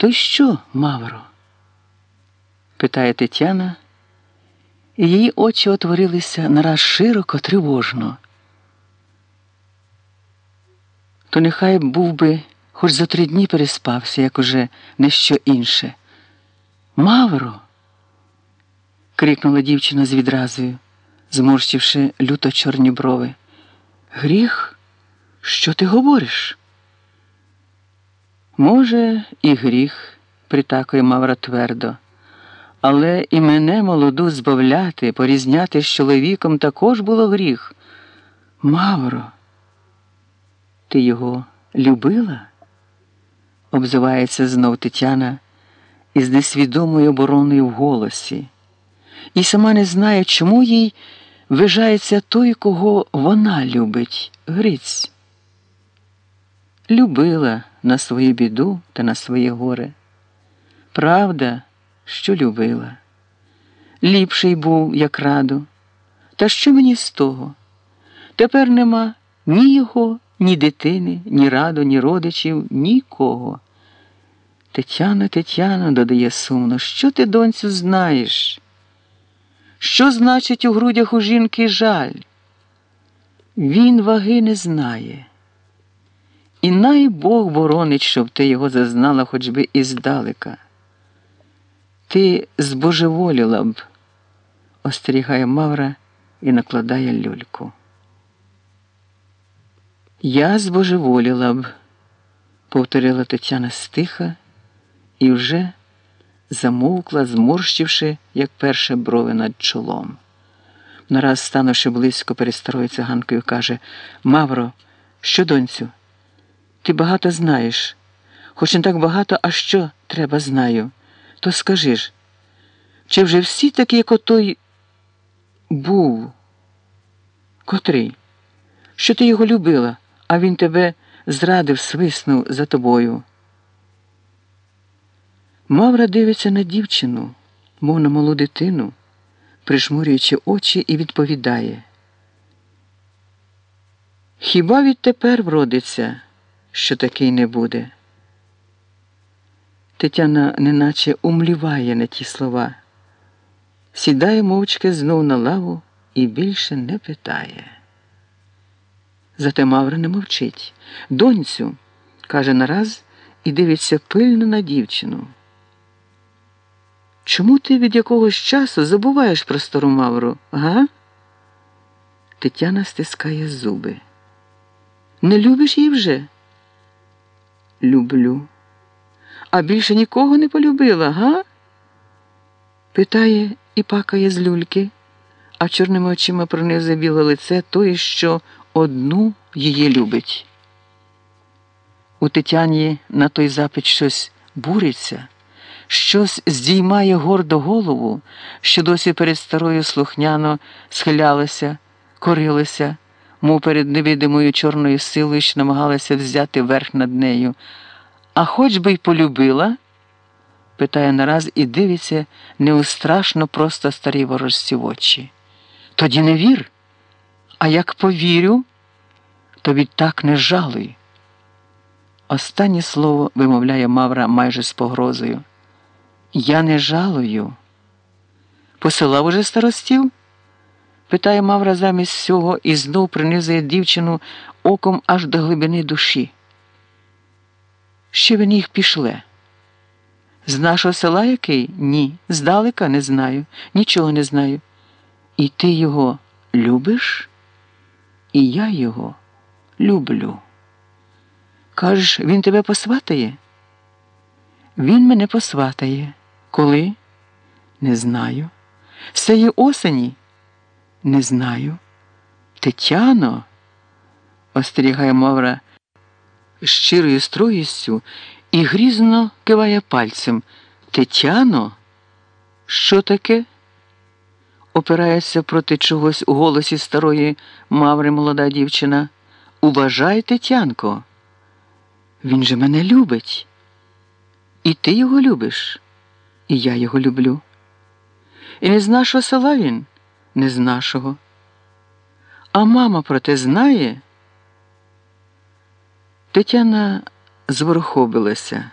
То що, Мавро? питає Тетяна, і її очі отворилися нараз широко, тривожно. То нехай був би хоч за три дні переспався, як уже не що інше. Мавро. крикнула дівчина з відразою, зморщивши люто чорні брови. Гріх? Що ти говориш? Може, і гріх, притакує Мавра твердо, але і мене молоду збавляти, порізняти з чоловіком також було гріх. Мавро, ти його любила? обзивається знов Тетяна із несвідомою обороною в голосі, і сама не знає, чому їй вижається той, кого вона любить, Гриць. Любила на свою біду та на своє горе. Правда, що любила. Ліпший був, як раду. Та що мені з того? Тепер нема ні його, ні дитини, ні раду, ні родичів, нікого. Тетяна, Тетяна, додає сумно, що ти, донцю, знаєш? Що значить у грудях у жінки жаль? Він ваги не знає. І най Бог боронить, щоб ти його зазнала хоч би і здалека. Ти збожеволіла б, остерігає Мавра і накладає люльку. Я збожеволіла б, повторила Тетяна стиха і вже замовкла, зморщивши, як перше брови над чолом. Нараз, станувши близько перед старою циганкою, каже Мавро, що, донцю? Ти багато знаєш, хоч не так багато, а що треба знаю. То скажи ж, чи вже всі такі, як отой був? Котрий? Що ти його любила, а він тебе зрадив, свиснув за тобою? Мавра дивиться на дівчину, мов на малу дитину, прижмурюючи очі, і відповідає. Хіба відтепер вродиться, що такий не буде? Тетяна неначе умліває на ті слова, сідає мовчки знов на лаву і більше не питає. Зате Мавра не мовчить. Донцю, каже нараз і дивиться пильно на дівчину. Чому ти від якогось часу забуваєш про стару Мавру, га? Тетяна стискає зуби. Не любиш її вже? Люблю. А більше нікого не полюбила, га? Питає і пакає з люльки, а чорними очима пронизує біле лице тої, що одну її любить. У Тетяні на той запит щось буриться, щось здіймає гордо голову, що досі перед старою слухняно схилялася, корилася, мов перед невидимою чорною силою, що намагалася взяти верх над нею. А хоч би й полюбила? питає нараз і дивиться неустрашно просто старі ворожці в очі. Тоді не вір. А як повірю, то відтак не жалуй. Останнє слово вимовляє Мавра майже з погрозою. Я не жалую. Посилав уже старостів? Питає Мавра замість цього і знов принизує дівчину оком аж до глибини душі. Ще він їх пішле. З нашого села який? Ні. Здалека не знаю, нічого не знаю. І ти його любиш? І я його люблю. Кажеш, він тебе посватає? Він мене посватає. Коли? Не знаю. Сеї осені? Не знаю. Тетяно, остерігає Мавра щирою строгістю і грізно киває пальцем. Тетяно? Що таке? опирається проти чогось у голосі старої маври молода дівчина. Уважай, Тетянко. Він же мене любить. І ти його любиш, і я його люблю. І не з нашого села він, не з нашого. А мама про те знає. Тетяна зворохобилася.